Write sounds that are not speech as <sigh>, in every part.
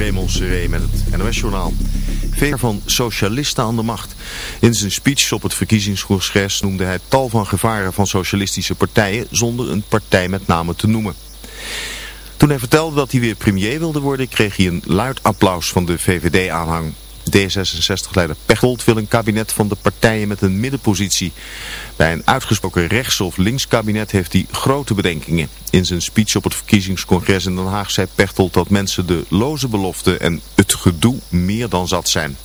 Raymond Seré met het NOS-journaal. Veer van socialisten aan de macht. In zijn speech op het verkiezingscongres noemde hij tal van gevaren van socialistische partijen zonder een partij met name te noemen. Toen hij vertelde dat hij weer premier wilde worden kreeg hij een luid applaus van de VVD-aanhang. D66-leider Pechtold wil een kabinet van de partijen met een middenpositie. Bij een uitgesproken rechts- of links kabinet heeft hij grote bedenkingen. In zijn speech op het verkiezingscongres in Den Haag zei Pechtold dat mensen de loze beloften en het gedoe meer dan zat zijn.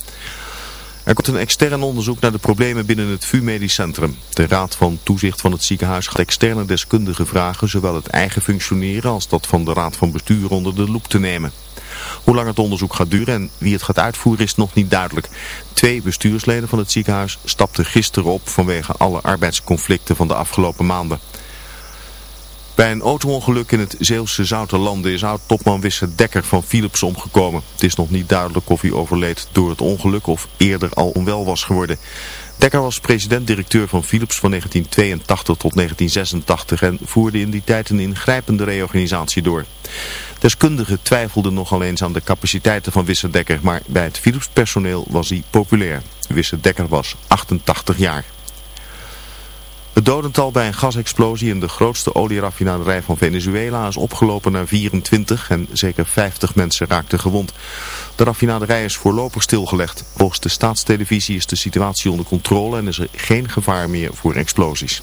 Er komt een extern onderzoek naar de problemen binnen het VU Medisch Centrum. De Raad van Toezicht van het ziekenhuis gaat externe deskundigen vragen zowel het eigen functioneren als dat van de Raad van Bestuur onder de loep te nemen. Hoe lang het onderzoek gaat duren en wie het gaat uitvoeren is nog niet duidelijk. Twee bestuursleden van het ziekenhuis stapten gisteren op vanwege alle arbeidsconflicten van de afgelopen maanden. Bij een auto-ongeluk in het Zeeuwse Zouterlanden is oud-topman Wisser Dekker van Philips omgekomen. Het is nog niet duidelijk of hij overleed door het ongeluk of eerder al onwel was geworden. Dekker was president-directeur van Philips van 1982 tot 1986 en voerde in die tijd een ingrijpende reorganisatie door. Deskundigen twijfelden nogal eens aan de capaciteiten van Wisser Dekker, maar bij het Philips personeel was hij populair. Wisser Dekker was 88 jaar. Het dodental bij een gasexplosie in de grootste olieraffinaderij van Venezuela is opgelopen naar 24 en zeker 50 mensen raakten gewond. De raffinaderij is voorlopig stilgelegd. Volgens de staatstelevisie is de situatie onder controle en is er geen gevaar meer voor explosies.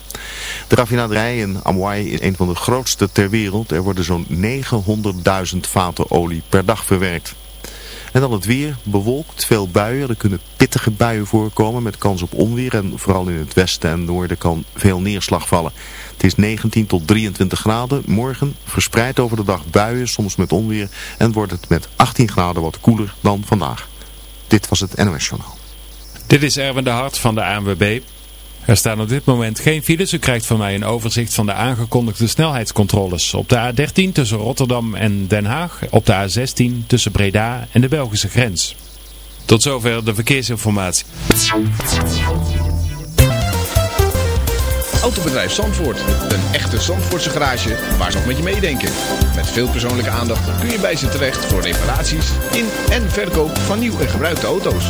De raffinaderij in Amway is een van de grootste ter wereld. Er worden zo'n 900.000 vaten olie per dag verwerkt. En dan het weer, bewolkt, veel buien. Er kunnen pittige buien voorkomen met kans op onweer. En vooral in het westen en noorden kan veel neerslag vallen. Het is 19 tot 23 graden. Morgen verspreid over de dag buien, soms met onweer. En wordt het met 18 graden wat koeler dan vandaag. Dit was het NOS Journaal. Dit is Erwin de Hart van de ANWB. Er staan op dit moment geen files. U krijgt van mij een overzicht van de aangekondigde snelheidscontroles. Op de A13 tussen Rotterdam en Den Haag. Op de A16 tussen Breda en de Belgische grens. Tot zover de verkeersinformatie. Autobedrijf Zandvoort. Een echte Zandvoortse garage waar ze nog met je meedenken. Met veel persoonlijke aandacht kun je bij ze terecht voor reparaties in en verkoop van nieuw en gebruikte auto's.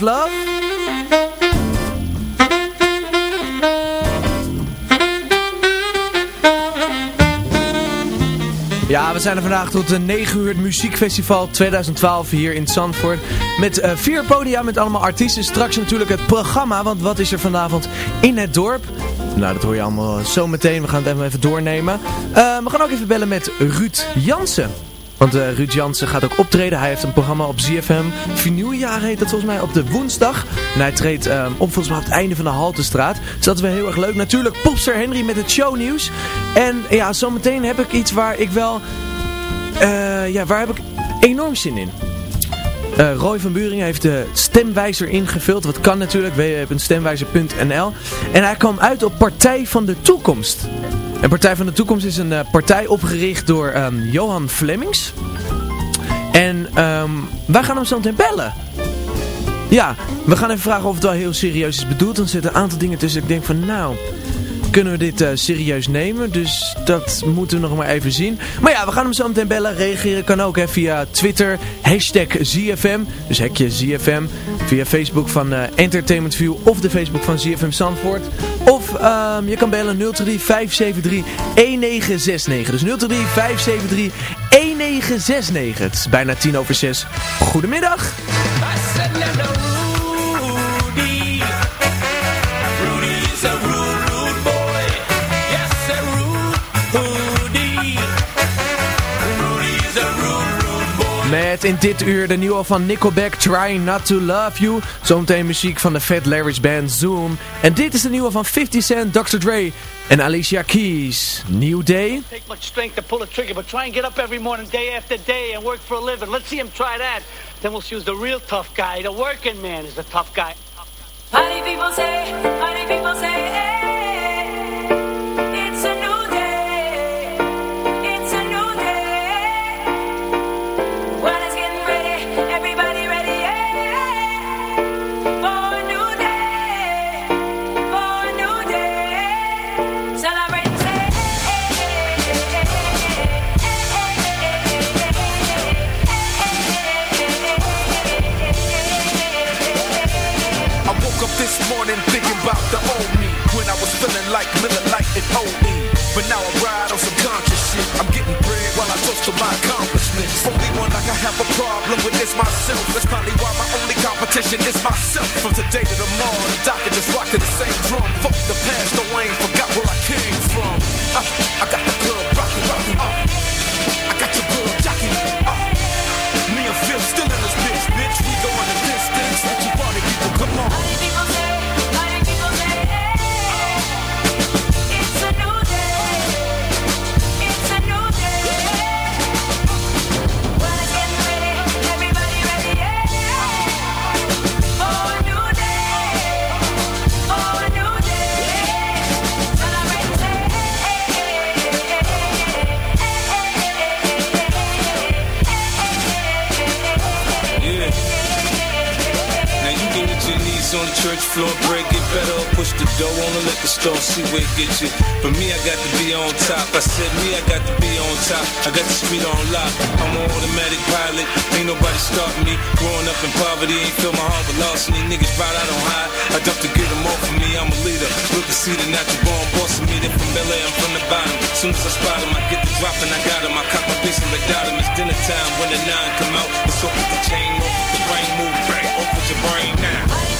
Love? Ja, we zijn er vandaag tot de 9 uur het muziekfestival 2012 hier in Zandvoort. Met uh, vier podia met allemaal artiesten. Straks natuurlijk het programma, want wat is er vanavond in het dorp? Nou, dat hoor je allemaal zo meteen. We gaan het even, doornemen. Uh, we gaan ook even bellen met Ruud Jansen. Want uh, Ruud Jansen gaat ook optreden. Hij heeft een programma op ZFM. Vinyljaar heet dat volgens mij op de woensdag. En hij treedt um, op volgens mij op het einde van de Haltestraat. Dus dat is wel heel erg leuk. Natuurlijk Popster Henry met het shownieuws. En ja, zometeen heb ik iets waar ik wel... Uh, ja, waar heb ik enorm zin in. Uh, Roy van Buringen heeft de stemwijzer ingevuld. Wat kan natuurlijk, www.stemwijzer.nl. En hij kwam uit op Partij van de Toekomst. En Partij van de Toekomst is een uh, partij opgericht door um, Johan Flemings. En um, wij gaan hem zo meteen bellen. Ja, we gaan even vragen of het wel heel serieus is bedoeld. Dan zitten een aantal dingen tussen. Ik denk van nou, kunnen we dit uh, serieus nemen. Dus dat moeten we nog maar even zien. Maar ja, we gaan hem zo meteen bellen. Reageren kan ook hè, via Twitter. Hashtag ZFM. Dus hekje ZFM. Via Facebook van uh, Entertainment View. Of de Facebook van ZFM Zandvoort. Of um, je kan bellen 023 573 1969. Dus 023 573 1969. Het is bijna tien over zes. Goedemiddag. Met in dit uur de nieuwe van Nickelback, Trying Not To Love You. Zometeen muziek van de Fat Larry's band Zoom. En dit is de nieuwe van 50 Cent, Dr. Dre en Alicia Keys. New Day. Take much strength to pull a trigger, but try and get up every morning, day after day, and work for a living. Let's see him try that. Then we'll choose the real tough guy. The working man is the tough guy. Honey, people say, honey, people say, hey, But now I ride on some conscious shit. I'm getting bread while I toast to my accomplishments. Only one like I have a problem with is myself. That's probably why my only competition is myself. From today to tomorrow, the doctor just rock to the same drum. Fuck the past, though I ain't floor, break it better. Push the dough on the liquor store, see where it gets you. For me, I got to be on top. I said me, I got to be on top. I got the street on lock. I'm an automatic pilot. Ain't nobody stopping me. Growing up in poverty, ain't feel my heart with lost. And these niggas ride out on high. I duck to get them off of me. I'm a leader. Look to see the natural born boss of me. They from LA, I'm from the bottom. Soon as I spot them, I get the drop and I got them. I cop my piece and the dot 'em. It's dinner time when the nine come out. It's with the chain, off the brain move, bang, off your brain now.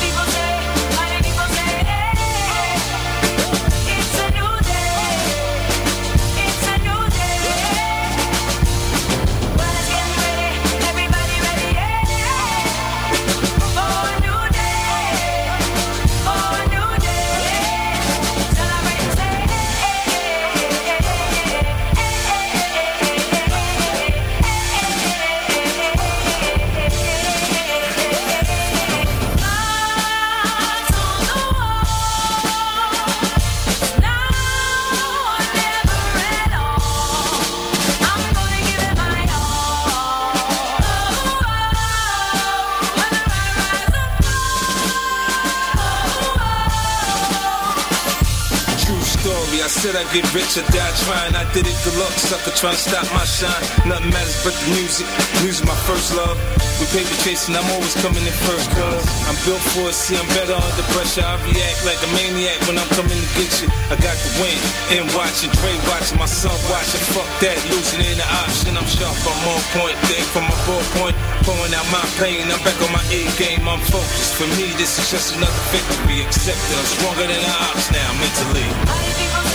I said I'd get rich or die trying. I did it deluxe, sucker trying to stop my shine. Nothing matters but the music. Music my first love. With paper chasing, I'm always coming in first, cuz I'm built for it, see I'm better under pressure. I react like a maniac when I'm coming to get you. I got the win, and watching, Dre watching, my son watching. Fuck that, losing ain't an option. I'm sharp, I'm on point, thing from my ballpoint. Pouring out my pain, I'm back on my A game, I'm focused. For me, this is just another victory. Accepted, I'm stronger than the ops now, mentally.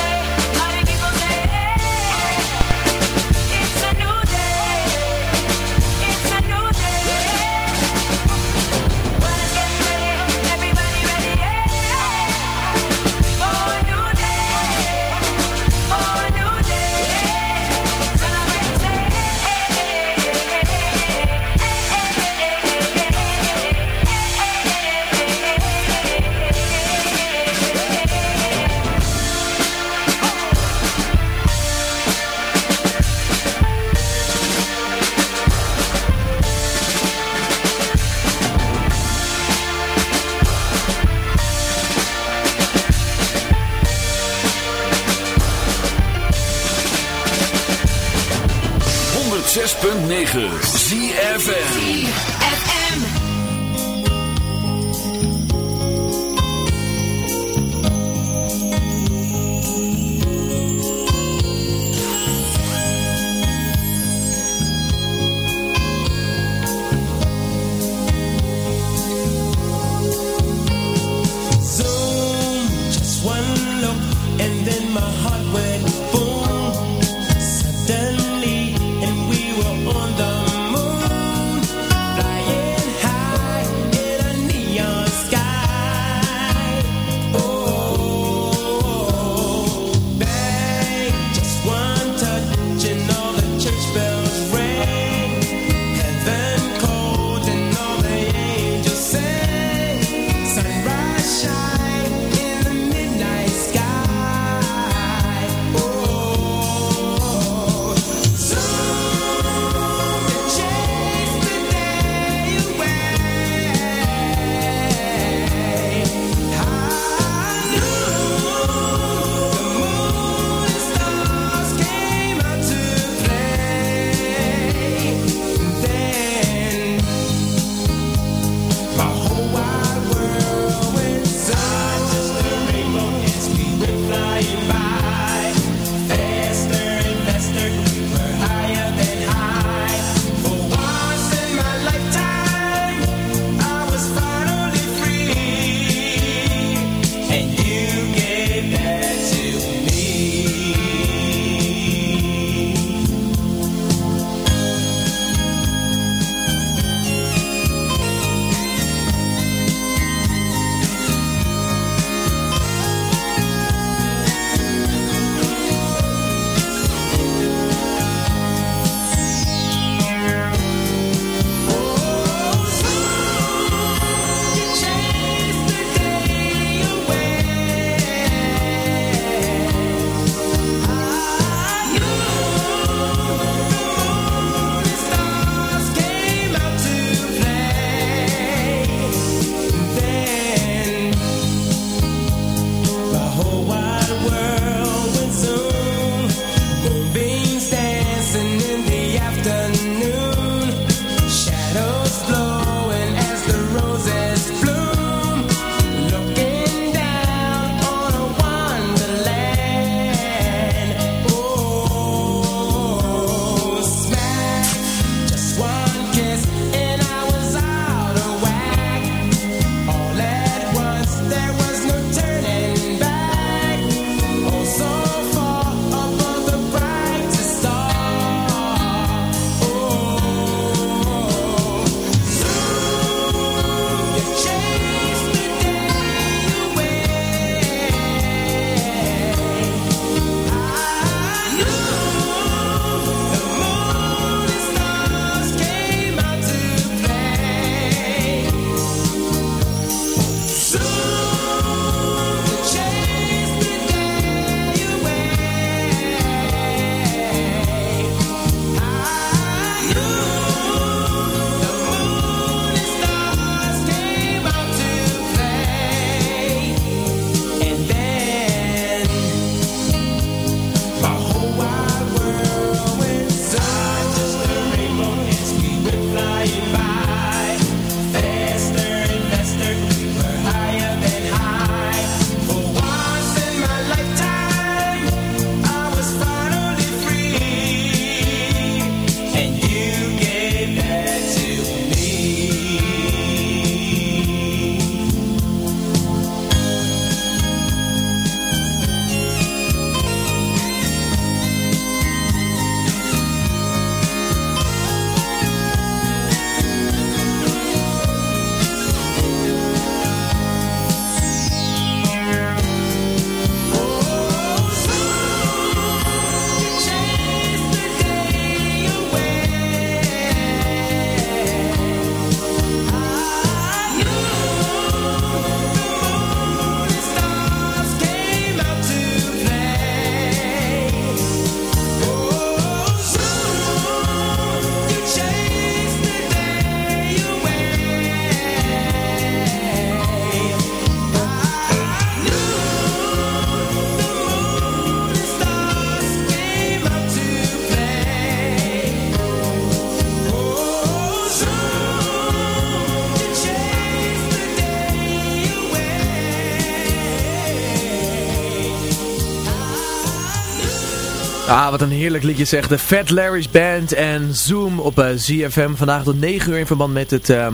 106.9 Wat een heerlijk liedje zegt. De Fat Larry's Band en Zoom op eh, ZFM. Vandaag tot 9 uur in verband met het ehm,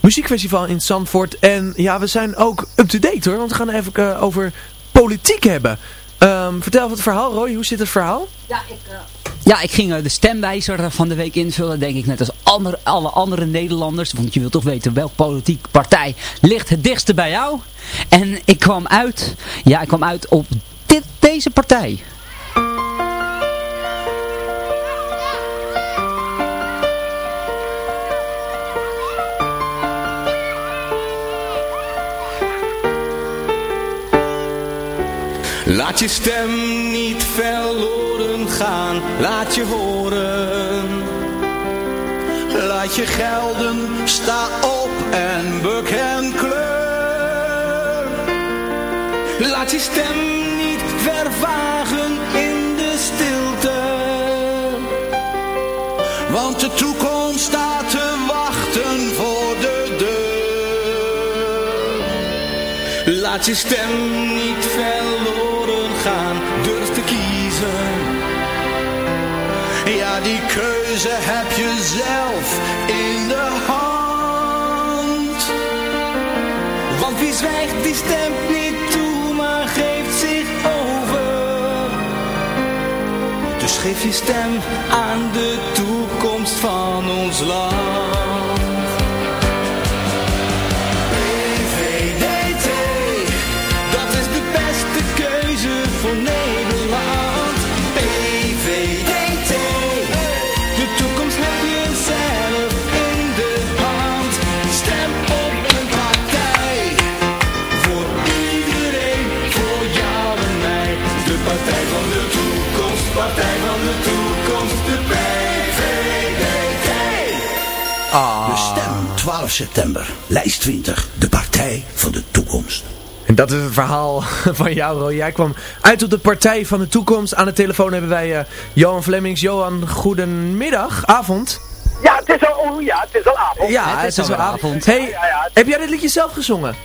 muziekfestival in Zandvoort. En ja, we zijn ook up-to-date hoor. Want we gaan even eh, over politiek hebben. Ehm, vertel even het verhaal, Roy. Hoe zit het verhaal? Ja, ik, ja, ik ging eh, de stemwijzer van de week invullen, denk ik net als alle andere Nederlanders. Want je wilt toch weten welke politieke partij ligt het dichtste bij jou. En ik kwam uit, ja, ik kwam uit op dit, deze partij. Laat je stem niet verloren gaan, laat je horen. Laat je gelden, sta op en beken kleur. Laat je stem niet vervagen in de stilte. Want de toekomst staat te wachten voor de deur. Laat je stem niet verloren keuze heb je zelf in de hand. Want wie zwijgt, die stemt niet toe, maar geeft zich over. Dus geef je stem aan de toekomst van ons land. September, lijst 20, de partij van de toekomst. En dat is het verhaal <laughs> van jou, Roy. Jij kwam uit op de Partij van de Toekomst. Aan de telefoon hebben wij eh, Johan Flemmings. Johan, goedemiddag, avond. Ja, het is al, oh, ja, het is al avond. Ja, het is, wel avond. Hey, Ja, ja. heb jij dit liedje zelf gezongen?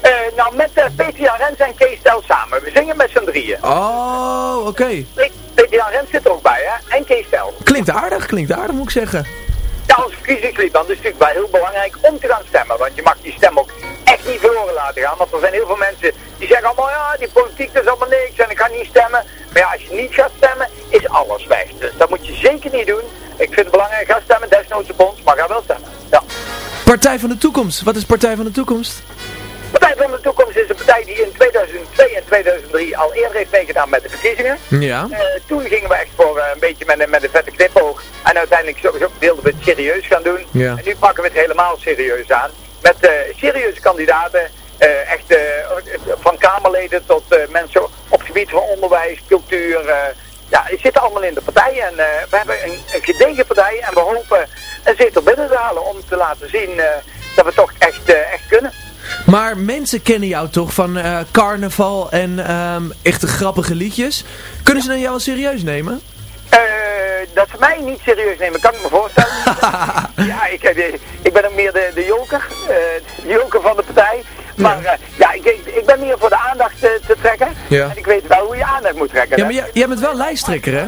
Eh, nou, met uh, Peter Jan Rens en Kees Tel samen. We zingen met z'n drieën. Oh, oké. Jan Rens zit er ook bij, hè? En Kees Tel. Klinkt aardig, klinkt aardig moet ik zeggen. Dan is het natuurlijk wel heel belangrijk om te gaan stemmen. Want je mag die stem ook echt niet verloren laten gaan. Want er zijn heel veel mensen die zeggen allemaal, ja, die politiek dat is allemaal niks en ik ga niet stemmen. Maar ja, als je niet gaat stemmen, is alles weg. Dus dat moet je zeker niet doen. Ik vind het belangrijk, ga stemmen, desnoods op ons, maar ga wel stemmen. Ja. Partij van de Toekomst. Wat is Partij van de Toekomst? Partij van de Toekomst is een partij die in 2002 en 2003 al eerder heeft meegedaan met de verkiezingen. Ja. Eh, toen gingen we echt voor eh, een beetje met, een- met een vette knipoog. En uiteindelijk sowieso wilden we het serieus gaan doen. Ja. En nu pakken we het helemaal serieus aan. Met eh, serieuze kandidaten. eh, echt eh, van Kamerleden tot mensen op het gebied van onderwijs, cultuur. ja, die zitten allemaal in de partij. En we hebben een, een gedegen partij. En we hopen een zetel binnen te halen om te laten zien dat we toch echt, echt kunnen. Maar mensen kennen jou toch van carnaval en ehm, echte grappige liedjes. Kunnen ze dan jou wel serieus nemen? Eh, dat ze mij niet serieus nemen, kan ik me voorstellen. <laughs> ja, ik, heb- ik ben ook meer de, de joker, eh, de joker van de partij. Maar ja, ja ik, ik, ben meer voor de aandacht eh, te trekken. Ja. En ik weet wel hoe je aandacht moet trekken. Ja, maar jij, jij bent wel lijsttrekker, hè?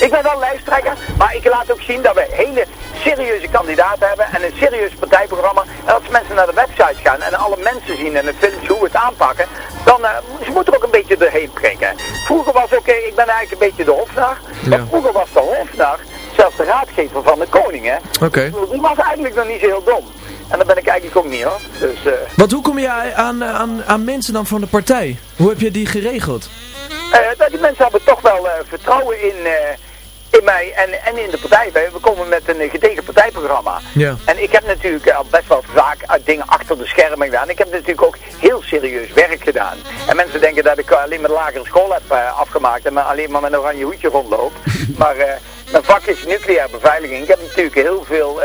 Ik ben wel lijsttrekker, maar ik laat ook zien dat we hele serieuze kandidaten hebben en een serieus partijprogramma. En als mensen naar de website gaan en alle mensen zien en de films hoe we het aanpakken, dan uh, ze moeten er ook een beetje doorheen prikken. Vroeger was oké, ik ben eigenlijk een beetje de hofnar, maar Ja. vroeger was de hofnar zelfs de raadgever van de koning, hè. Oké. Die was eigenlijk nog niet zo heel dom. En dat ben ik eigenlijk ook niet, hoor. Dus, eh Want hoe kom je aan, aan, aan mensen dan van de partij? Hoe heb je die geregeld? Eh, dat die mensen hebben toch wel eh, vertrouwen in, eh, in mij en, en in de partij. We komen met een gedegen partijprogramma. Ja. En ik heb natuurlijk al best wel vaak dingen achter de schermen gedaan. Ik heb natuurlijk ook heel serieus werk gedaan. En mensen denken dat ik alleen maar de lagere school heb afgemaakt en maar alleen maar met een oranje hoedje rondloop. <laughs> maar mijn vak is nucleaire beveiliging. Ik heb natuurlijk heel veel,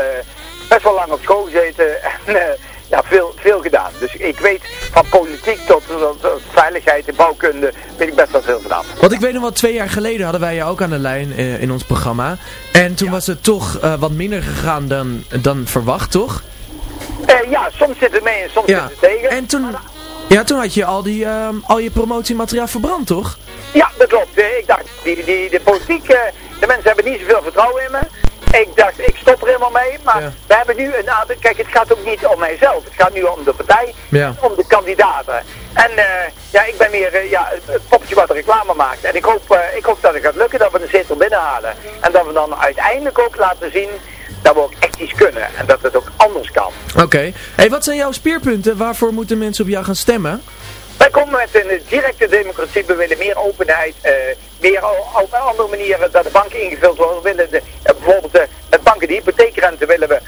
best wel lang op school gezeten <laughs> en ja, veel, veel gedaan. Dus ik weet van politiek tot, tot- tot veiligheid en bouwkunde, weet ik best wel veel vanaf. Want ik weet nog wel, twee jaar geleden hadden wij je ook aan de lijn eh, in ons programma. En toen was het toch eh, wat minder gegaan dan, dan verwacht, toch? Eh, ja, soms zit het mee en soms Ja. zit het tegen. En toen, ja, toen had je al, die, ehm, al je promotiemateriaal verbrand, toch? Ja, dat klopt. Ik dacht, die, die, de politiek, de mensen hebben niet zoveel vertrouwen in me. Ik dacht, ik stop er helemaal mee. Maar Ja. we hebben nu een aantal... Kijk, het gaat ook niet om mijzelf. Het gaat nu om de partij. Ja. Om de kandidaten. En eh, ja, ik ben meer eh, ja, het- poppetje wat de reclame maakt. En ik hoop, eh, ik hoop dat het gaat lukken, dat we de zetel binnenhalen. En dat we dan uiteindelijk ook laten zien dat we ook echt iets kunnen. En dat het ook anders kan. Oké. Hey, wat zijn jouw speerpunten? Waarvoor moeten mensen op jou gaan stemmen? Wij komen met een directe democratie. We willen meer openheid, eh, meer op andere manieren dat de banken ingevuld worden. We willen de, eh, bijvoorbeeld eh, met banken de hypotheekrente willen we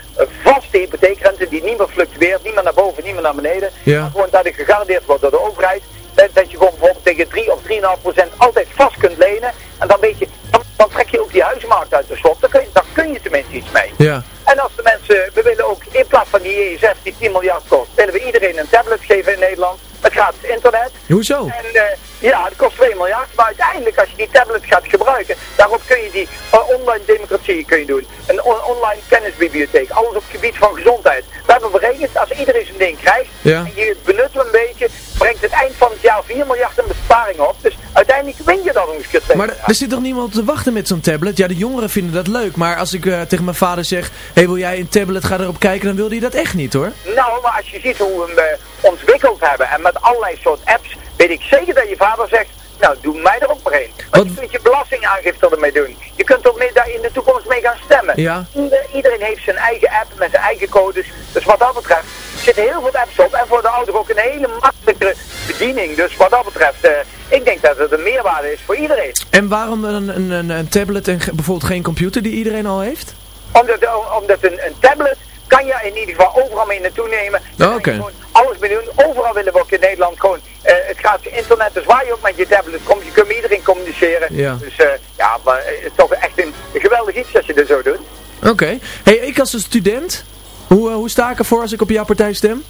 vaste hypotheekrente die niet meer fluctueert, niet meer naar boven, niet meer naar beneden. Ja. Maar gewoon dat het gegarandeerd wordt door de overheid. Dat, dat je gewoon bijvoorbeeld tegen 3 of 3,5 procent altijd vast kunt lenen. En dan weet je, dan, dan trek je ook die huizenmarkt uit de slot. Dan kun je, dan kun je tenminste iets mee. Ja. En als de mensen, we willen ook in plaats van die ESF die 10 miljard kost, willen we iedereen een tablet geven in Nederland met gratis internet. Hoezo? En eh, ja, dat kost 2 miljard, maar uiteindelijk als je die tablet gaat gebruiken, daarop kun je die eh, online democratie kun je doen. Een on- online kennisbibliotheek, alles op het gebied van gezondheid. We hebben berekend, als iedereen zijn ding krijgt, Ja. en je het benut een beetje, brengt het eind van het jaar 4 miljard in besparing op. Dus uiteindelijk win je eens keer twee Maar er zit toch niemand te wachten met zo'n tablet? Ja, de jongeren vinden dat leuk. Maar als ik eh, tegen mijn vader zeg, hey, wil jij een tablet, ga erop kijken, dan wil hij dat echt niet hoor. Nou, maar als je ziet hoe we hem eh, ontwikkeld hebben en met allerlei soort apps, weet ik zeker dat je vader zegt, nou doe mij er ook maar een. Want je kunt je belastingaangifte ermee doen. Je kunt er mee, daar in de toekomst mee gaan stemmen. Ja. Ieder- iedereen heeft zijn eigen app met zijn eigen codes. Dus wat dat betreft zitten heel veel apps op. En voor de ouder ook een hele makkelijke bediening. Dus wat dat betreft, eh, ik denk dat het een meerwaarde is voor iedereen. En waarom een, een, een, tablet en bijvoorbeeld geen computer die iedereen al heeft? Omdat, omdat een, een tablet kan je in ieder geval overal mee naartoe nemen. Oh, oké. gewoon alles mee doen. Overal willen we ook in Nederland gewoon eh, het gratis internet. Dus waar je ook met je tablet komt, je kunt met iedereen communiceren. Ja. Dus eh, ja, maar eh, het is toch echt een, een geweldig iets als je dit zo doet. Oké. Hey, ik als een student, hoe, hoe sta ik ervoor als ik op jouw partij stem?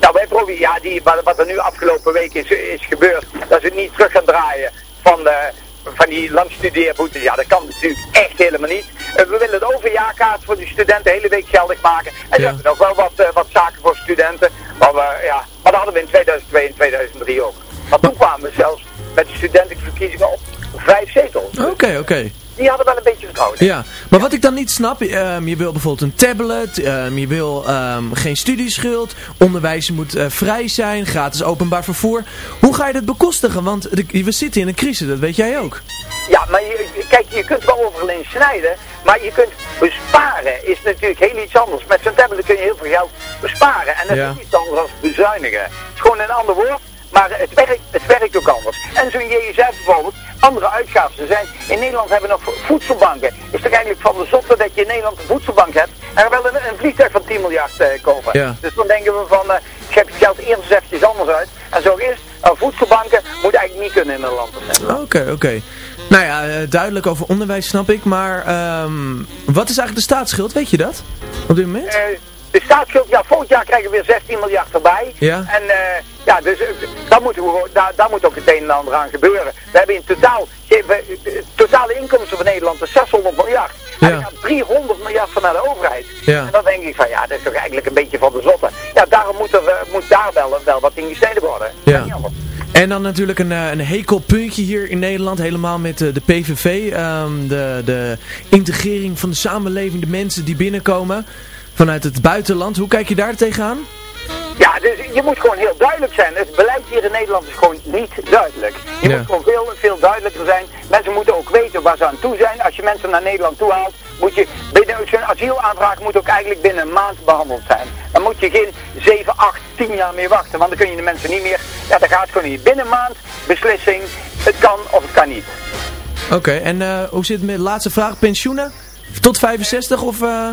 Nou, wij proberen, ja, die, wat, wat er nu afgelopen week is, is gebeurd, dat ze het niet terug gaan draaien van, eh, van die langstudeerboete. Ja, dat kan natuurlijk echt helemaal niet. Eh, we willen de overjaarkaart voor die studenten de hele week geldig maken. En we Ja. hebben nog wel wat, eh, wat zaken voor studenten. Maar, we, ja, maar dat hadden we in 2002 en 2003 ook. Maar toen kwamen we zelfs met de studentenverkiezingen op vijf zetels. Oké, oké. Die hadden wel een beetje vertrouwen. Ja, maar wat ik dan niet snap, ehm, je wil bijvoorbeeld een tablet, ehm, je wil ehm, geen studieschuld, onderwijs moet eh, vrij zijn, gratis openbaar vervoer. Hoe ga je dat bekostigen? Want de- we zitten in een crisis, dat weet jij ook. Ja, maar je, kijk, je kunt wel overal in snijden, maar je kunt besparen is natuurlijk heel iets anders. Met zo'n tablet kun je heel veel geld besparen en dat Ja. is iets anders dan bezuinigen. Het is gewoon een ander woord, maar het werkt, het werkt ook anders. En zo'n JSF bijvoorbeeld, andere uitgaven er zijn. In Nederland hebben we nog voedselbanken. Is toch eigenlijk van de zotte dat je in Nederland een voedselbank hebt en er wel een, een vliegtuig van 10 miljard eh, kopen. Ja. Dus dan denken we van, eh geef het geld eerst eens eventjes anders uit. En zo is, nou, voedselbanken moet eigenlijk niet kunnen in Nederland. Oké, oké. Nou ja, eh, duidelijk over onderwijs snap ik, maar ehm, wat is eigenlijk de staatsschuld, weet je dat? Op dit moment? Eh, de staatsschuld, ja, volgend jaar krijgen we weer 16 miljard erbij. Ja. En eh, ja, dus eh, daar, moeten we, daar, daar moet ook het een en ander aan gebeuren. We hebben in totaal, geven we- de totale inkomsten van Nederland is 600 miljard. En Ja. er gaat 300 miljard van naar de overheid. Ja. En dan denk ik van, ja, dat is toch eigenlijk een beetje van de zotte. Ja, daarom moet, er, eh, moet daar wel, wel wat in gesneden worden. Ja. En dan natuurlijk een, eh, een hekelpuntje hier in Nederland, helemaal met eh, de PVV. ehm, de, de integrering van de samenleving, de mensen die binnenkomen vanuit het buitenland. Hoe kijk je daar tegenaan? Ja, dus je moet gewoon heel duidelijk zijn. Het beleid hier in Nederland is gewoon niet duidelijk. Je Ja. moet gewoon veel, veel duidelijker zijn. Mensen moeten ook weten waar ze aan toe zijn. Als je mensen naar Nederland toe haalt, moet je binnen zo'n asielaanvraag moet ook eigenlijk binnen een maand behandeld zijn. Dan moet je geen 7, 8, 10 jaar meer wachten. Want dan kun je de mensen niet meer. Ja, dat gaat gewoon niet. Binnen een maand beslissing. Het kan of het kan niet. Oké, en eh, hoe zit het met de laatste vraag? Pensioenen? Tot 65 of... eh,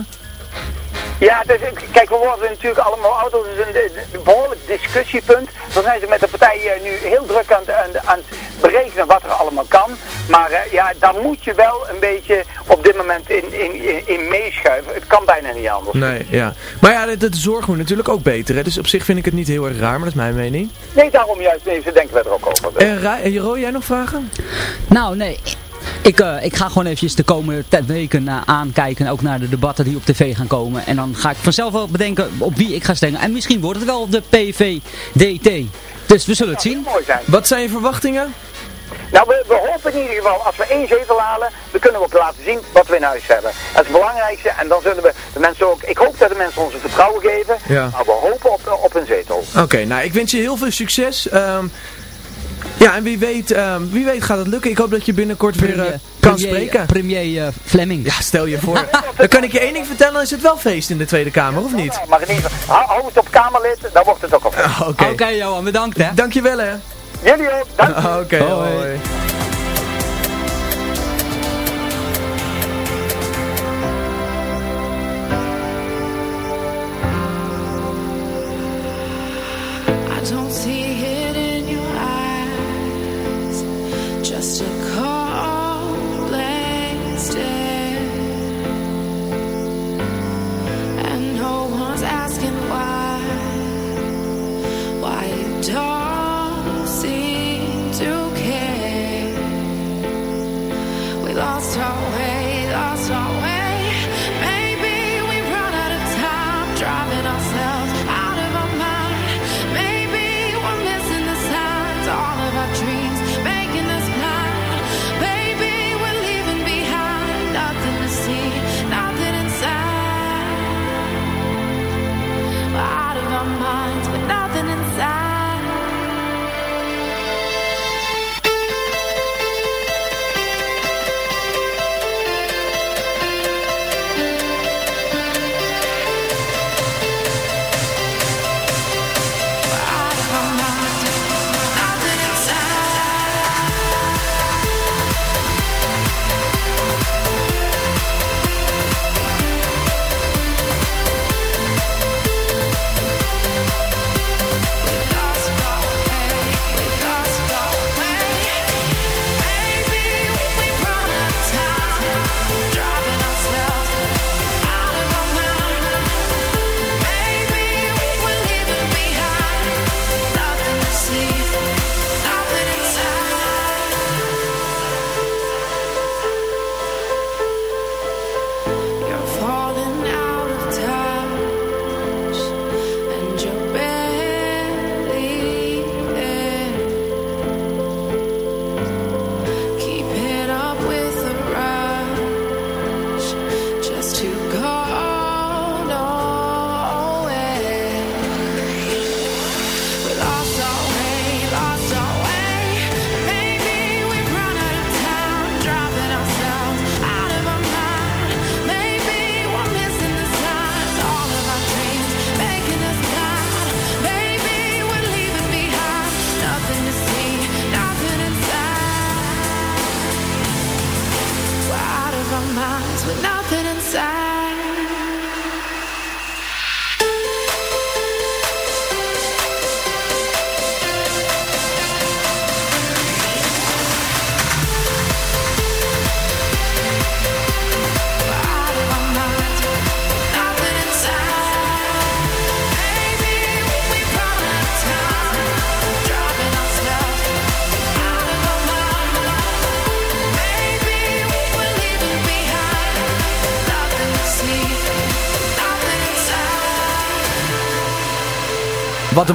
Ja, dus, kijk, we worden natuurlijk allemaal. Dat is een, een behoorlijk discussiepunt. Dan zijn ze met de partij eh, nu heel druk aan, het- aan, het- aan het berekenen wat er allemaal kan. Maar eh, ja, daar moet je wel een beetje op dit moment in, in, in, in meeschuiven. Het kan bijna niet anders. Nee, ja. Maar ja, de, de zorg moet natuurlijk ook beter. Hè? Dus op zich vind ik het niet heel erg raar, maar dat is mijn mening. Nee, daarom juist. Nee, zo denken we er ook over. Dus. En Ra- en Jero, jij nog vragen? Nou, nee. Ik, eh, ik ga gewoon eventjes de komende weken uh, aankijken. Ook naar de debatten die op tv gaan komen. En dan ga ik vanzelf wel bedenken op wie ik ga stemmen. En misschien wordt het wel de PVDT. Dus we zullen het zien. Wat zijn je verwachtingen? Nou, we, we, hopen in ieder geval, als we één zetel halen, we kunnen we ook laten zien wat we in huis hebben. Dat is het belangrijkste. En dan zullen we de mensen ook... Ik hoop dat de mensen ons vertrouwen geven. Maar we hopen op, op een zetel. Oké, nou, ik wens je heel veel succes. Ehm, ja, en wie weet, ehm, wie weet gaat het lukken. Ik hoop dat je binnenkort weer eh, kan spreken. Premier uh, Fleming. Ja, stel je voor. <laughs> dan kan ik je één ding vertellen, is het wel feest in de Tweede Kamer, of niet? mag maar in ieder geval, op Kamerlid, dan wordt het ook al feest. <laughs> Oké, Johan, bedankt hè. Dankjewel hè. Jullie ook, dank <laughs> Oké,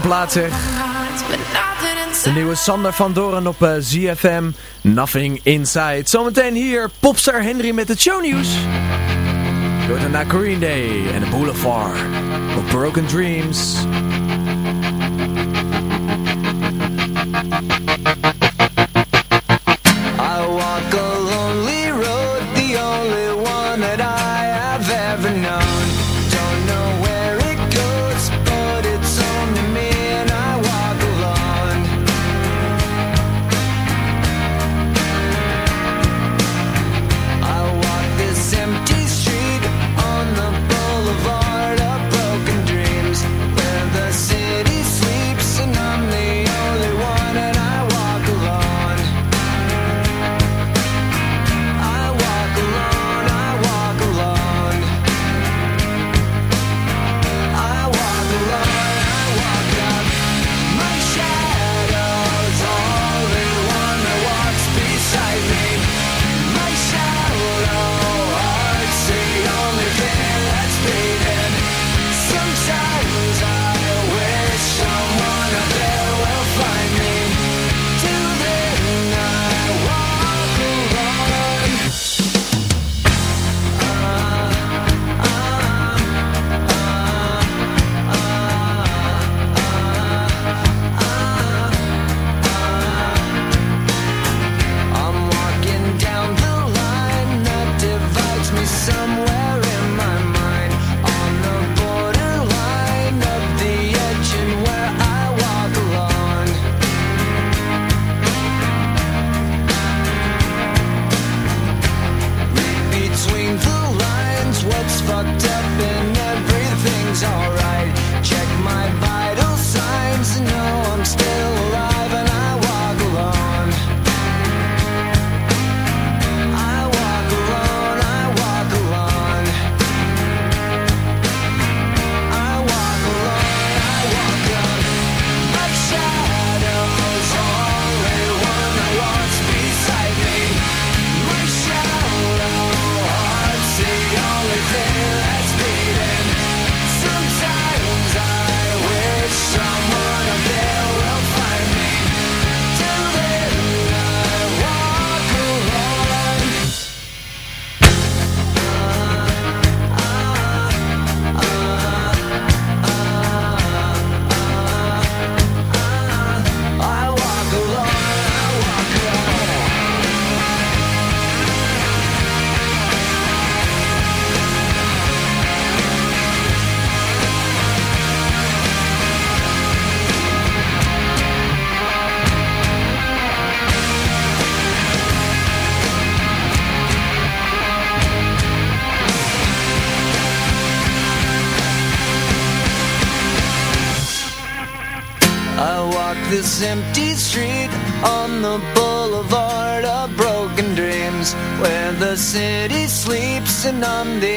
Plaatsen. De nieuwe Sander van Doren op eh, ZFM. Nothing Inside. Zometeen hier popstar Henry met het shownieuws. Door Green Day en de Boulevard. Broken Dreams. numb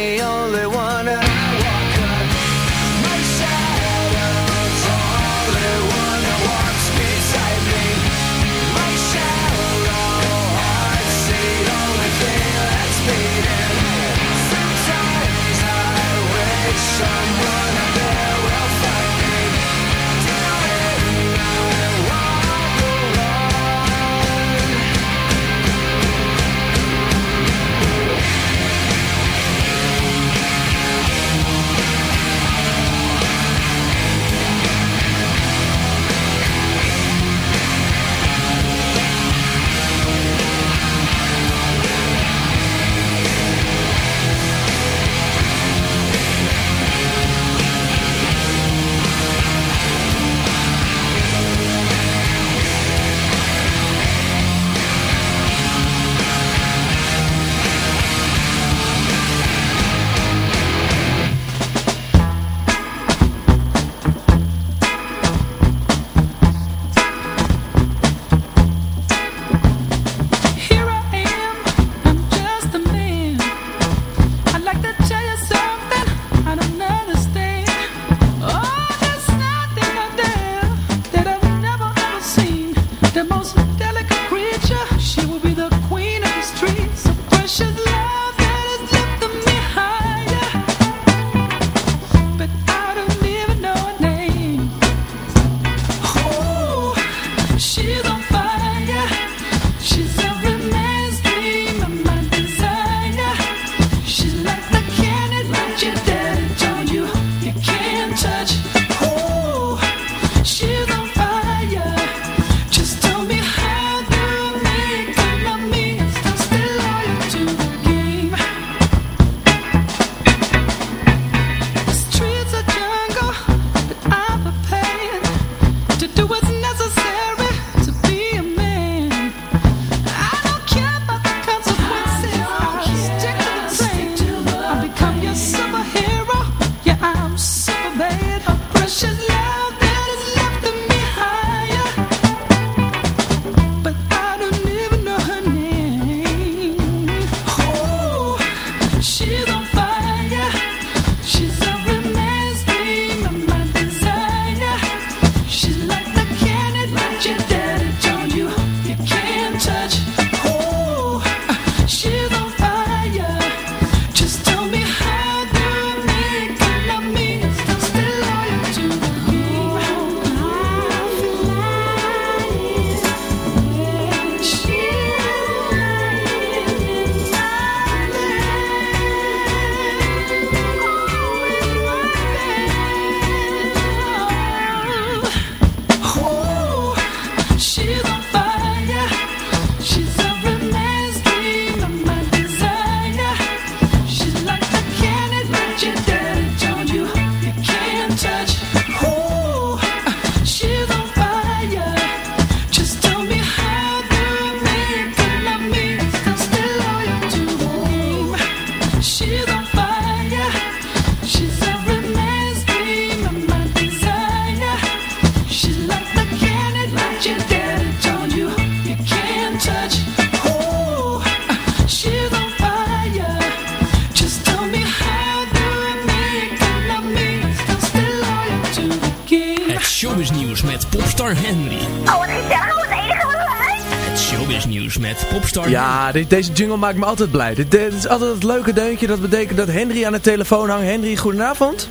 Ja, dit, deze jingle maakt me altijd blij. Dit, dit is altijd het leuke deuntje. Dat betekent dat Henry aan de telefoon hangt. Henry, goedenavond.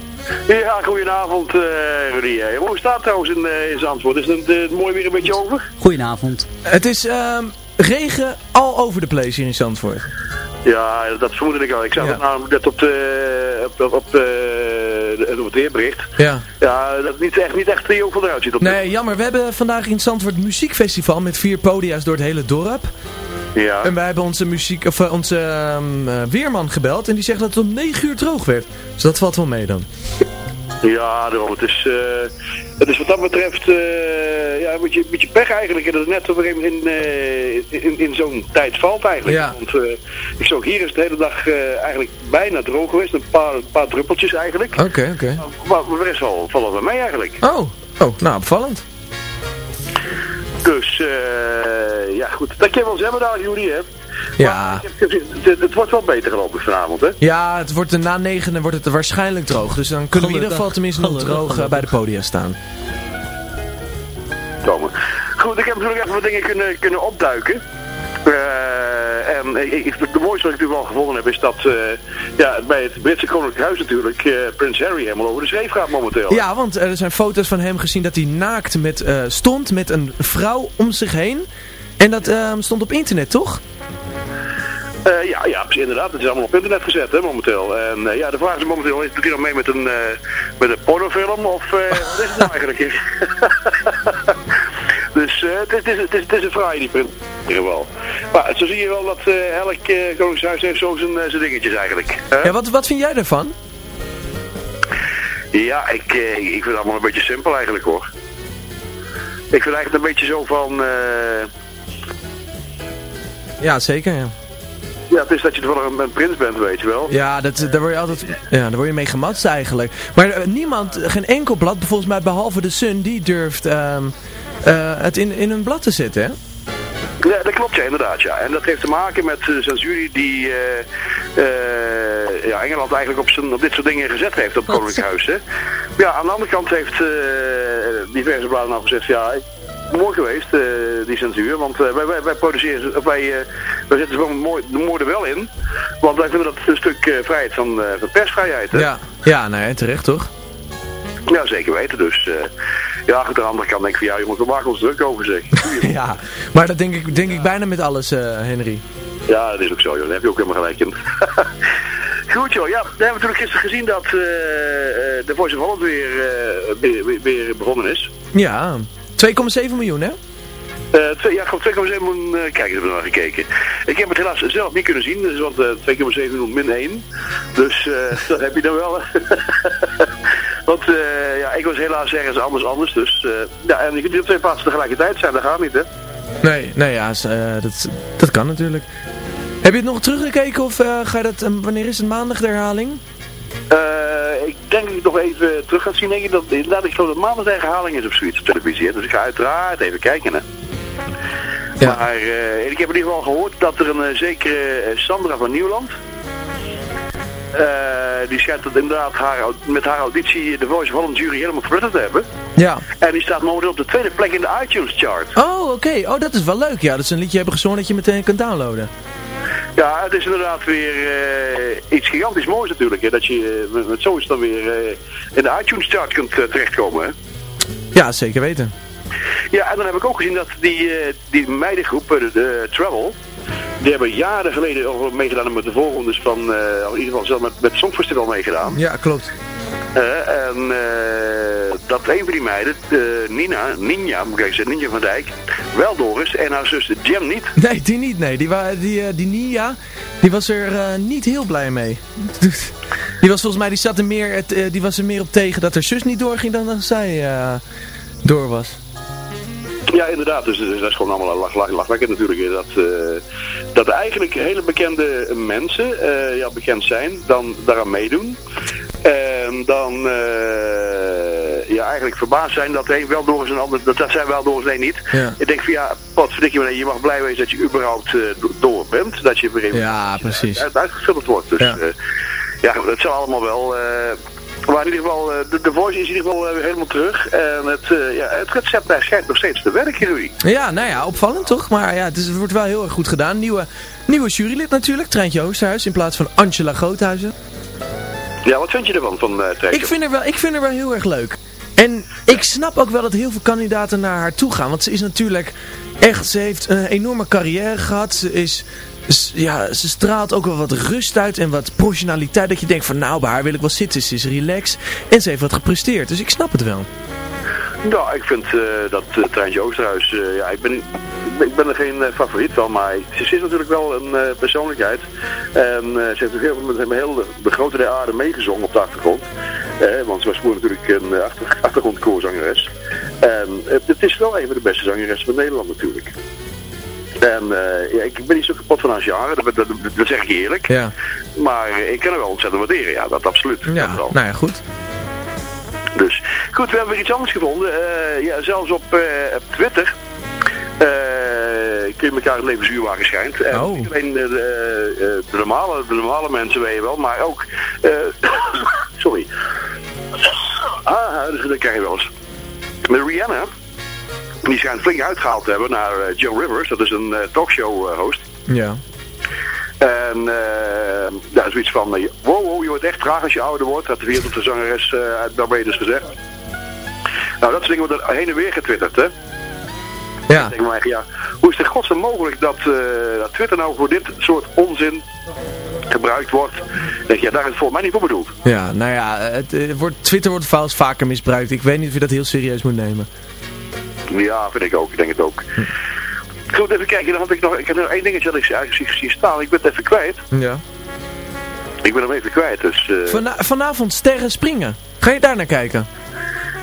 Ja, goedenavond uh, Rudy. Eh, Hoe staat het trouwens in, eh, in Zandvoort? Is het eh, mooi weer een beetje over? Goedenavond. Het is ehm, regen all over the place hier in Zandvoort. Ja, dat vermoedde ik al. Ik zag Ja. het namelijk net op, de, op, op, op, de, op het weerbericht. Ja. Ja, dat het niet echt, niet echt trio van eruit ziet. Op Nee, jammer. We hebben vandaag in Zandvoort een muziekfestival met vier podia's door het hele dorp. Ja. En wij hebben onze, muziek, of, eh, onze ehm, eh, weerman gebeld en die zegt dat het om 9 uur droog werd. Dus dat valt wel mee dan. Ja, daarom. Het is, eh, het is wat dat betreft ja, een, beetje, een beetje pech eigenlijk. En dat het net op een gegeven moment in, in, in zo'n tijd valt eigenlijk. Ja. Want ik zag hier is het de hele dag eigenlijk bijna droog geweest. Een paar, een paar druppeltjes eigenlijk. Oké, oké. Maar de rest wel, vallen we mee eigenlijk. Oh, oh, nou opvallend. Dus, eh ja goed, dat kan wel eens hebben daar, Jury, hè. Ja. Het, het wordt wel beter geloof ik vanavond, hè? Ja, het wordt, na negenen wordt het waarschijnlijk droog. Dus dan kunnen we in ieder geval tenminste nog droog eh, bij de podia staan. Komen. Goed, ik heb natuurlijk even wat dingen kunnen, kunnen opduiken. Eh, en de mooiste wat ik natuurlijk wel gevonden heb is dat eh, ja, bij het Britse Koninklijk Huis natuurlijk eh, Prins Harry helemaal over de schreef gaat momenteel. Ja, want er zijn foto's van hem gezien dat hij naakt met, stond met een vrouw om zich heen. En dat ehm, stond op internet, toch? Ja, ja, precies, inderdaad. Het is allemaal op internet gezet hè, momenteel. En ja, de vraag is momenteel, is hij nog mee met een, met een pornofilm of wat is het nou eigenlijk? <laughs> <laughs> dus eh, het, is, het, is, het, is, een fraai die print in ieder geval. Maar zo zie je wel dat eh, elk uh, koningshuis heeft zo zijn, eh, zijn dingetjes eigenlijk. Ja, wat, wat vind jij daarvan? Ja, ik, eh, ik vind het allemaal een beetje simpel eigenlijk hoor. Ik vind eigenlijk een beetje zo van... eh, Ja, zeker, ja. ja, het is dat je wel een, een prins bent, weet je wel. Ja, dat, daar word je altijd ja, daar word je mee gematst eigenlijk. Maar eh, niemand, geen enkel blad, volgens mij behalve de Sun, die durft ehm, eh, het in, in een blad te zetten, hè? Ja, dat klopt ja, inderdaad. Ja. En dat heeft te maken met de censuur die eh, eh, ja, Engeland eigenlijk op, zijn, op dit soort dingen gezet heeft op het Koninklijk Huis. Hè. Ja, aan de andere kant heeft eh, diverse bladen nou gezegd, ja, mooi geweest, eh, die censuur. Want eh, wij, wij, wij produceren, of wij, eh, wij zetten gewoon mooi, de moorden wel in. Want wij vinden dat een stuk eh, vrijheid van, eh, van persvrijheid. Hè. Ja, ja nou ja, terecht toch? Ja, zeker weten. Dus eh, ja, goed, aan de andere kant denk ik van ja, jongens, we maken ons druk over zeg. <laughs> ja, maar dat denk ik, denk ik bijna met alles, eh, Henry. Ja, dat is ook zo, joh. Daar heb je ook helemaal gelijk in. <laughs> Goed, joh. Ja, we hebben natuurlijk gisteren gezien dat eh, eh, de Voice of Holland weer, weer, weer, weer begonnen is. Ja, 2,7 miljoen, hè? Twee, ja, gewoon 2,7 miljoen eh, kijkers hebben naar gekeken. Ik heb het helaas zelf niet kunnen zien, dus, want eh 2,7 miljoen min 1. Dus <laughs> dat heb je dan wel. Want eh, ja, ik was helaas ergens anders anders. Dus eh, ja, en je kunt niet op twee plaatsen tegelijkertijd zijn, dat gaat niet, hè? Nee, nee ja, eh, dat, dat kan natuurlijk. Heb je het nog teruggekeken of ga je dat, wanneer is het maandag de herhaling? Ik denk dat ik nog even terug ga zien. Denk ik dat, inderdaad, ik geloof dat maandag de herhaling is op zoiets op televisie. Hè? Dus ik ga uiteraard even kijken. Hè? Maar eh, ik heb in ieder geval gehoord dat er een zekere Sandra van Nieuwland... eh, die schijnt dat inderdaad haar, met haar auditie de Voice of Holland jury helemaal verbeterd te hebben. Ja. En die staat momenteel op de tweede plek in de iTunes chart. Oh, oké. Oh, dat is wel leuk. Ja, dat is een liedje hebben gezongen dat je meteen kunt downloaden. Ja, het is inderdaad weer eh, iets gigantisch moois natuurlijk. Hè, dat je eh, met, zoiets dan weer in de iTunes chart kunt terechtkomen. Hè. Ja, zeker weten. Ja, en dan heb ik ook gezien dat die, die meidengroep, de, de Travel, die hebben jaren geleden al meegedaan met de volgrondes van, eh, in ieder geval zelf met, met het Songfestival meegedaan. Ja, klopt. Eh, en eh, dat een van die meiden, eh, Nina, Ninja, moet ik eigenlijk zeggen, Ninja van Dijk, wel door is en haar zus Jem niet. Nee, die niet. Nee, die, die, die Nia, die was er niet heel blij mee. Die was volgens mij, die, zat er meer, die was er meer op tegen dat haar zus niet doorging dan dat zij door was. Ja, inderdaad. Dus, dus dat is gewoon allemaal lach, lach, lachwekkend natuurlijk. Dat, eh, dat eigenlijk hele bekende mensen eh, ja, bekend zijn, dan daaraan meedoen. En dan eh, ja, eigenlijk verbaasd zijn dat de een wel door is en de ander, dat, dat zijn wel door is, nee niet. Ja. Ik denk van ja, wat meneer, je mag blij wezen dat je überhaupt do- door bent. Dat je weer even Ja, precies. uit- uitgefilmd wordt. Dus Ja. ja, ja dat zou allemaal wel... maar in ieder geval, eh, de, de voice is in ieder geval eh, helemaal terug. En het, eh, ja, het recept daar schijnt nog steeds te werken, Rudy. Ja, nou ja, opvallend toch? Maar ja, het, is, het wordt wel heel erg goed gedaan. Nieuwe, nieuwe jurylid natuurlijk, Treintje Oosterhuis in plaats van Angela Groothuizen. Ja, wat vind je ervan, van uh, Ik vind, haar wel, ik vind haar wel heel erg leuk. En ik snap ook wel dat heel veel kandidaten naar haar toe gaan. Want ze is natuurlijk echt, ze heeft een enorme carrière gehad. Ze is, ja, ze straalt ook wel wat rust uit en wat professionaliteit. Dat je denkt van nou, bij haar wil ik wel zitten. Ze is relaxed en ze heeft wat gepresteerd. Dus ik snap het wel. Nou, ik vind eh, dat uh, Treintje Oosterhuis, eh, ja, ik ben, ik ben er geen favoriet van, maar ze is natuurlijk wel een persoonlijkheid. En ze heeft ook heel hem heel de, grote aarde meegezongen op de achtergrond. Want ze was vroeger natuurlijk een achter, achtergrondkoorzangeres. En het is wel een van de beste zangeressen van Nederland natuurlijk. En uh, ja, ik ben niet zo kapot van haar jaren, dat, dat, dat, zeg ik eerlijk. Ja. Maar ik kan haar wel ontzettend waarderen, ja, dat absoluut. Ja, dat nou ja, goed. Dus goed, we hebben weer iets anders gevonden. Uh, ja, zelfs op, uh, op Twitter eh, kun je elkaar het leven zuur maken schijnt. En Oh. niet alleen de, de, eh, de normale, de normale mensen weet je wel, maar ook... eh, <coughs> sorry. Ah, dat krijg je wel eens. Met Rihanna, die schijnt flink uitgehaald te hebben naar eh, Joe Rivers. Dat is een eh, talkshow eh, host. Ja. En eh ja, zoiets van, wow, wow, je wordt echt traag als je ouder wordt. Dat heeft tot de zangeres uit Barbados gezegd. Nou, dat soort dingen worden heen en weer getwitterd, hè. Ja. Ik denk maar, ja, hoe is het godsnaam mogelijk dat, dat Twitter nou voor dit soort onzin gebruikt wordt? Denk, ja, daar is het volgens mij niet voor bedoeld. Ja, nou ja, het, wordt, Twitter wordt vals vaker misbruikt. Ik weet niet of je dat heel serieus moet nemen. Ja, vind ik ook. Ik denk het ook. Goed, even kijken. Dan had ik nog, ik heb nog één dingetje dat ik eigenlijk zie, staan. Ik ben het even kwijt. Ja. Ik ben hem even kwijt, dus... eh, Vana- vanavond sterren springen. Ga je daar naar kijken?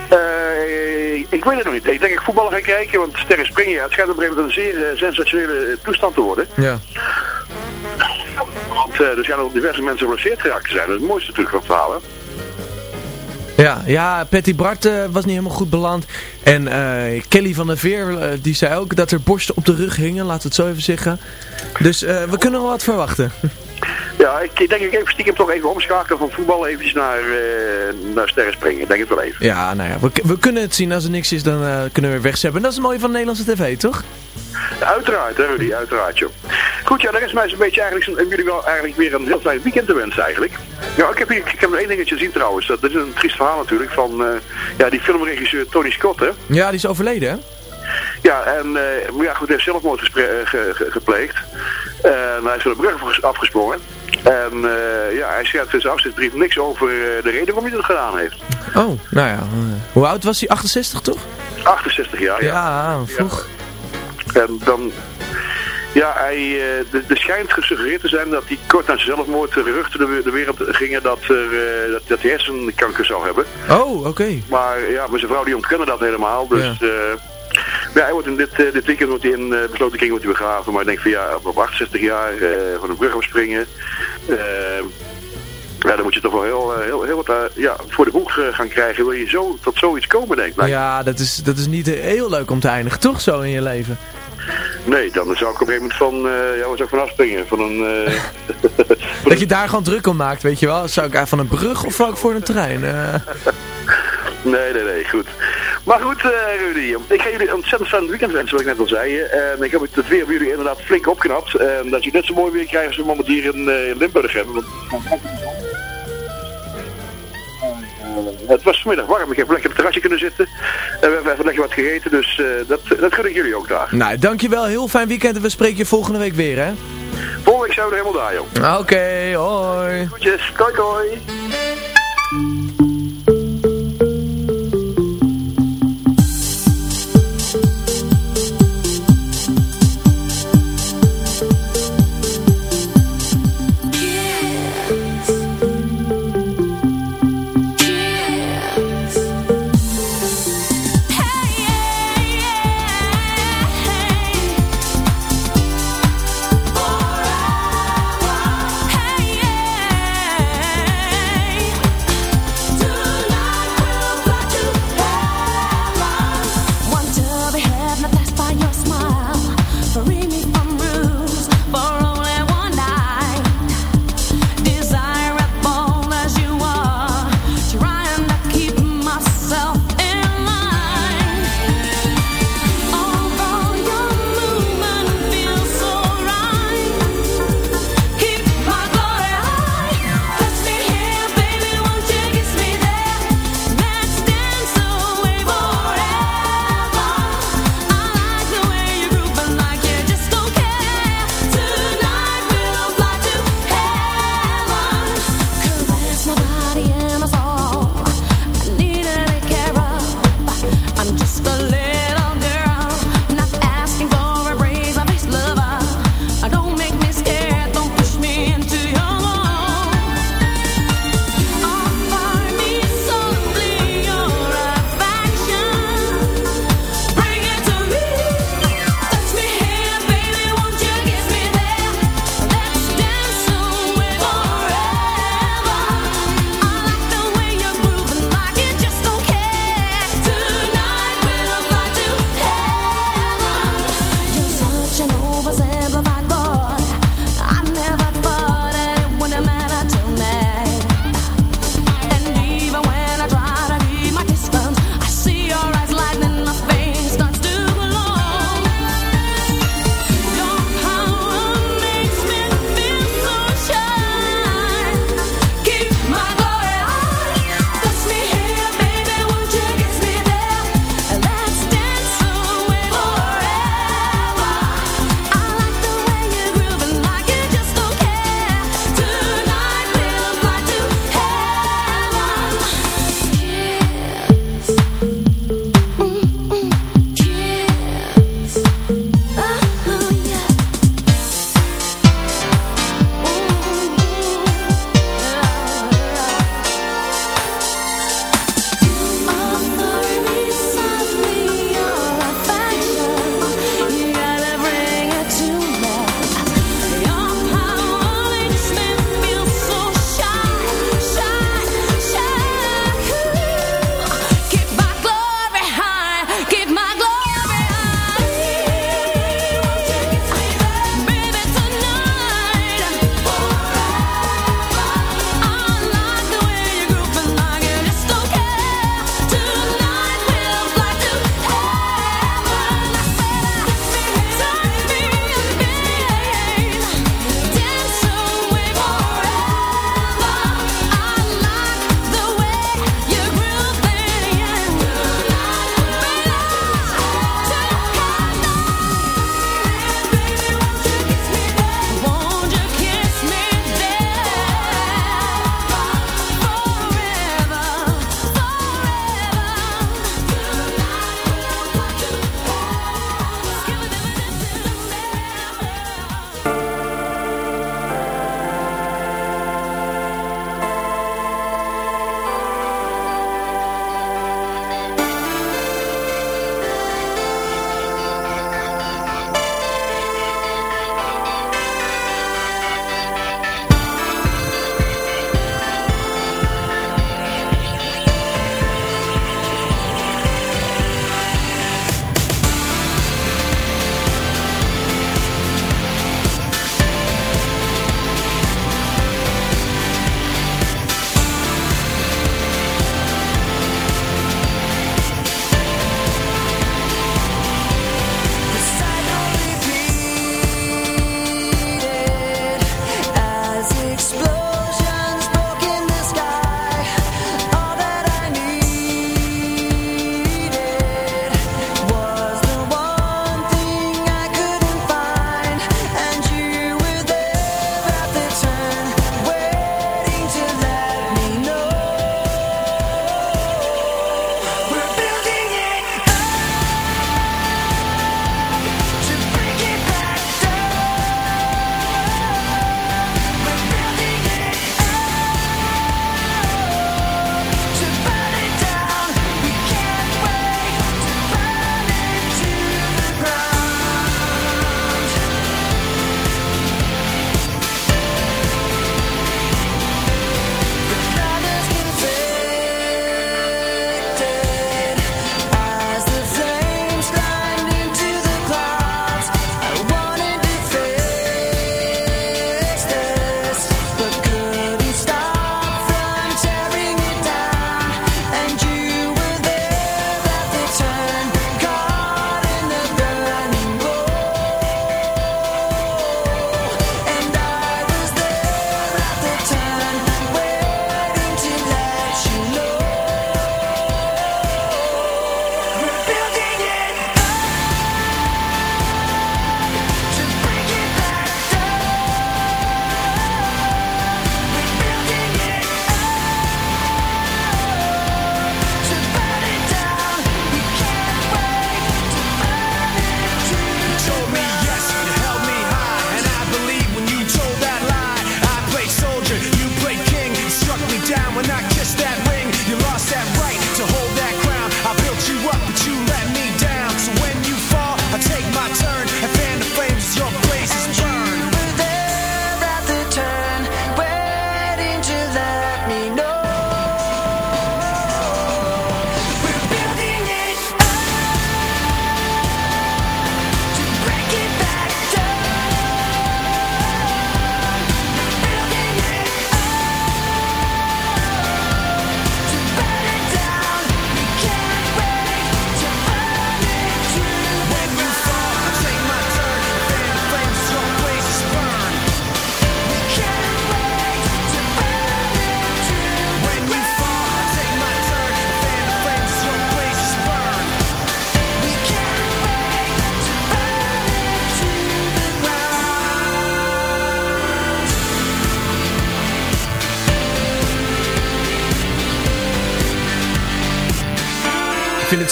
Eh, ik weet het nog niet. Ik denk ik voetballen ga kijken, want sterren springen, ja, het schijnt op een gegeven moment een zeer eh, sensationele toestand te worden. Ja. Want er zijn al diverse mensen geblesseerd geraakt te zijn. Dat is het mooiste natuurlijk van het verhaal, hè? Ja, ja Patty Bart eh, was niet helemaal goed beland. En eh, Kelly van der Veer, eh, die zei ook dat er borsten op de rug hingen, laten we het zo even zeggen. Dus we kunnen wel wat verwachten. <laughs> Ja, ik denk ik even stiekem toch even omschakelen van voetbal eventjes naar, naar sterren springen. Ik denk het wel even. Ja, nou ja, we, we kunnen het zien. Als er niks is, dan kunnen we weer wegzeppen. Dat is het mooie van de Nederlandse tv, toch? Uiteraard, hè Rudy, uiteraard joh. Goed, ja, dan is mij zo'n beetje eigenlijk, hebben jullie wel eigenlijk weer een heel fijn weekend te wensen eigenlijk. Ja, ik heb, hier, ik heb één dingetje gezien trouwens. Dat is een triest verhaal natuurlijk van eh, ja, die filmregisseur Tony Scott, hè. Ja, die is overleden, hè? Ja, en eh, maar ja, goed, hij heeft zelfmoord eh, ge- ge- gepleegd. En hij is van de brug afges- afgesprongen. En ja, hij schrijft in zijn afscheidsbrief niks over de reden waarom hij dat gedaan heeft. Oh, nou ja. hoe oud was hij? 68, toch? 68 jaar, ja. Ja, vroeg. En dan... Ja, hij, eh, de- er schijnt gesuggereerd te zijn dat hij kort na zijn zelfmoord geruchten de, de wereld gingen dat, er, eh, dat, dat hij hersenkanker zou hebben. Oh, oké. Maar ja, maar zijn vrouw die ontkennen dat helemaal. Dus Ja. ja. ja, hij wordt in dit, eh, dit weekend wordt hij in eh, besloten kring wordt hij begraven. Maar ik denk van ja, op- op 68 jaar eh, van de brug afspringen. eh ja, dan moet je toch wel heel, eh, heel, heel wat eh, ja, voor de boeg eh, gaan krijgen. Wil je zo tot zoiets komen, denk ik. Ja, dat is, dat is niet heel leuk om te eindigen, toch? Zo in je leven. Nee, dan zou ik op een gegeven moment van, eh ja, waar zou ik van afspringen? Van een... eh, <laughs> Dat je daar gewoon druk om maakt, weet je wel. Zou ik eigenlijk van een brug of zou ik voor een trein? Eh, <laughs> Nee, nee, nee, goed. Maar goed, Rudy, ik ga jullie een ontzettend fijn weekend wensen, wat ik net al zei. En ik heb het weer bij jullie inderdaad flink opknapt. En dat je net zo mooi weer krijgt als we momenteel hier in, in Limburg hebben. Want het was vanmiddag warm, ik heb lekker op het terrasje kunnen zitten. En we hebben even lekker wat gegeten, dus eh, dat, dat gun ik jullie ook daar. nou, dankjewel. Heel fijn weekend en we spreken je volgende week weer, hè? Volgende week zijn we er helemaal daar, joh. Oké, hoi. Goedjes, koi koi.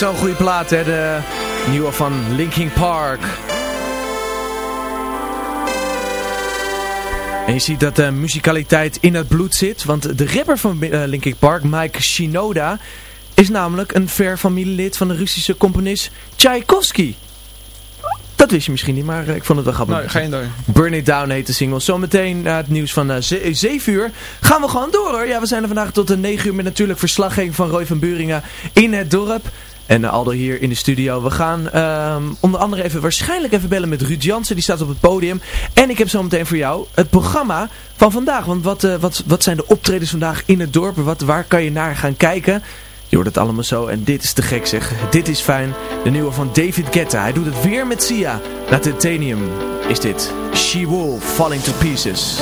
Zo'n goede plaat, hè. De nieuwe van Linkin Park. En je ziet dat de muzikaliteit in het bloed zit. Want de rapper van uh, Linkin Park, Mike Shinoda, is namelijk een ver familielid van de Russische componist Tchaikovsky. Dat wist je misschien niet, maar eh, ik vond het wel grappig. Nee, geen idee. Burn It Down heet de single. Zometeen na het nieuws van uh, 7 uur gaan we gewoon door hoor. Ja, we zijn er vandaag tot de 9 uur met natuurlijk verslaggeving van Roy van Buringen in het dorp. En Aldo hier in de studio. We gaan uh, onder andere even waarschijnlijk even bellen met Ruud Jansen. Die staat op het podium. En ik heb zometeen voor jou het programma van vandaag. Want wat, uh, wat, wat zijn de optredens vandaag in het dorp? Wat, waar kan je naar gaan kijken? Je hoort het allemaal zo. En dit is te gek zeg. Dit is fijn. De nieuwe van David Guetta. Hij doet het weer met Sia. Na Titanium is dit. She Wolf Falling to Pieces.